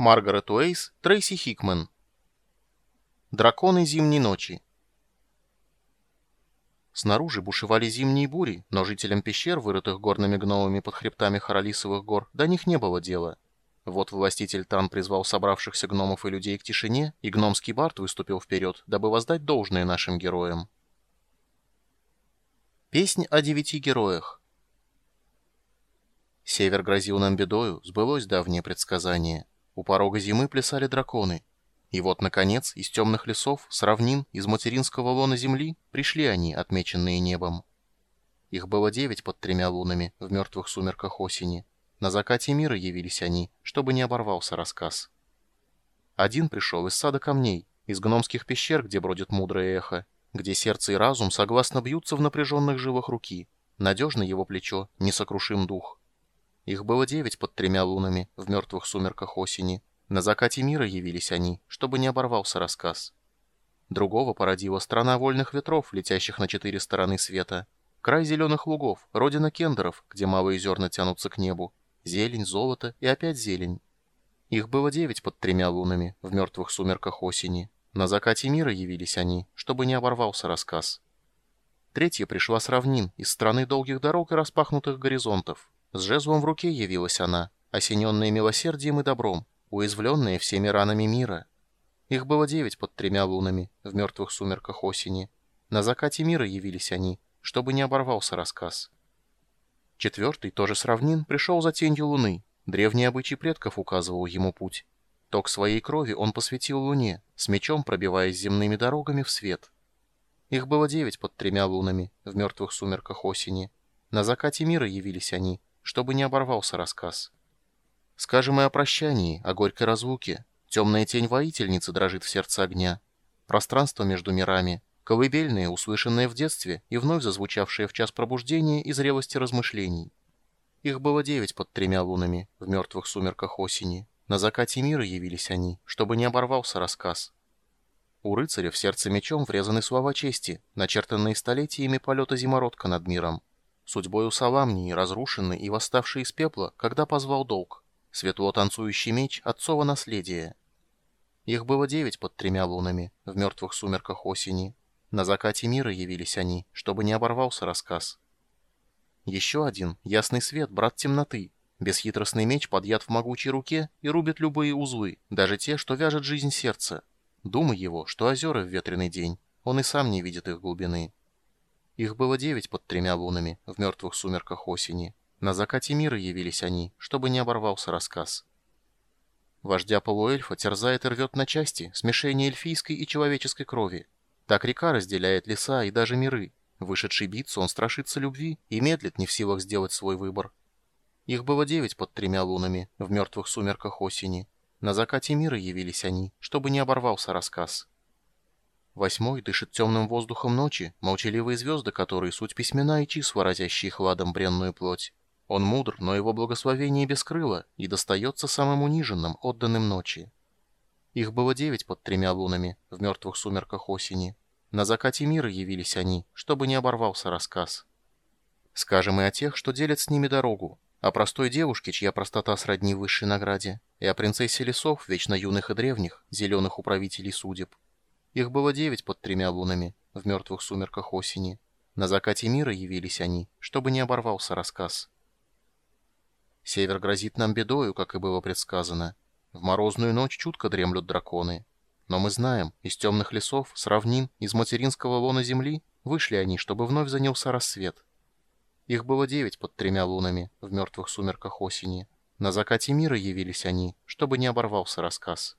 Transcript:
Маргарет Уэйс, Трейси Хикман. Драконы зимней ночи. Снаружи бушевали зимние бури, но жителям пещер, вырытых горными гномами под хребтами Харалисовых гор, до них не было дела. Вот властитель Тан призвал собравшихся гномов и людей к тишине, и гномский бард выступил вперед, дабы воздать должное нашим героям. Песнь о девяти героях. Север грозил нам бедою, сбылось давнее предсказание. У порога зимы плясали драконы. И вот, наконец, из темных лесов, с равнин, из материнского лона земли, пришли они, отмеченные небом. Их было девять под тремя лунами в мертвых сумерках осени. На закате мира явились они, чтобы не оборвался рассказ. Один пришел из сада камней, из гномских пещер, где бродит мудрое эхо, где сердце и разум согласно бьются в напряженных жилах руки, надежно его плечо, несокрушим дух. Их было девять под тремя лунами в мертвых сумерках осени. На закате мира явились они, чтобы не оборвался рассказ. Другого породила страна вольных ветров, летящих на четыре стороны света. Край зеленых лугов, родина кендеров, где малые зерна тянутся к небу. Зелень, золото и опять зелень. Их было девять под тремя лунами в мертвых сумерках осени. На закате мира явились они, чтобы не оборвался рассказ. Третья пришла с равнин, из страны долгих дорог и распахнутых горизонтов. С жезлом в руке явилась она, осененная милосердием и добром, уязвленная всеми ранами мира. Их было девять под тремя лунами в мертвых сумерках осени. На закате мира явились они, чтобы не оборвался рассказ. Четвертый, тоже с равнин, пришел за тенью луны. Древний обычай предков указывал ему путь. Ток своей крови он посвятил луне, с мечом пробиваясь земными дорогами в свет. Их было девять под тремя лунами в мертвых сумерках осени. На закате мира явились они, чтобы не оборвался рассказ. Скажем и о прощании, о горькой разлуке. Темная тень воительницы дрожит в сердце огня. Пространство между мирами, колыбельные, услышанные в детстве и вновь зазвучавшие в час пробуждения и зрелости размышлений. Их было девять под тремя лунами в мертвых сумерках осени. На закате мира явились они, чтобы не оборвался рассказ. У рыцаря в сердце мечом врезаны слова чести, начертанные столетиями полета зимородка над миром. Судьбою Саламнии, разрушенный и восставший из пепла, когда позвал долг. Светло танцующий меч отцова наследия. Их было девять под тремя лунами, в мертвых сумерках осени. На закате мира явились они, чтобы не оборвался рассказ. Еще один, ясный свет, брат темноты, Бесхитростный меч подъят в могучей руке и рубит любые узлы, даже те, что вяжет жизнь сердца. Думай его, что озера в ветреный день, он и сам не видит их глубины. Их было девять под тремя лунами в мертвых сумерках осени. На закате мира явились они, чтобы не оборвался рассказ. Вождя полуэльфа терзает и рвет на части смешение эльфийской и человеческой крови. Так река разделяет леса и даже миры. Вышедший биться, он страшится любви и медлит не в силах сделать свой выбор. Их было девять под тремя лунами в мертвых сумерках осени. На закате мира явились они, чтобы не оборвался рассказ. Восьмой дышит темным воздухом ночи, молчаливые звезды, которые суть письмена и числа, разящие хладом бренную плоть. Он мудр, но его благословение бескрыло и достается самым униженным, отданным ночи. Их было девять под тремя лунами в мертвых сумерках осени. На закате мира явились они, чтобы не оборвался рассказ. Скажем и о тех, что делят с ними дорогу, о простой девушке, чья простота сродни высшей награде, и о принцессе лесов, вечно юных и древних, зеленых управителей судеб. Их было девять под тремя лунами, в мертвых сумерках осени. На закате мира явились они, чтобы не оборвался рассказ. Север грозит нам бедою, как и было предсказано. В морозную ночь чутко дремлют драконы. Но мы знаем, из темных лесов, с равнин, из материнского лона земли, вышли они, чтобы вновь занялся рассвет. Их было девять под тремя лунами в мертвых сумерках осени. На закате мира явились они, чтобы не оборвался рассказ.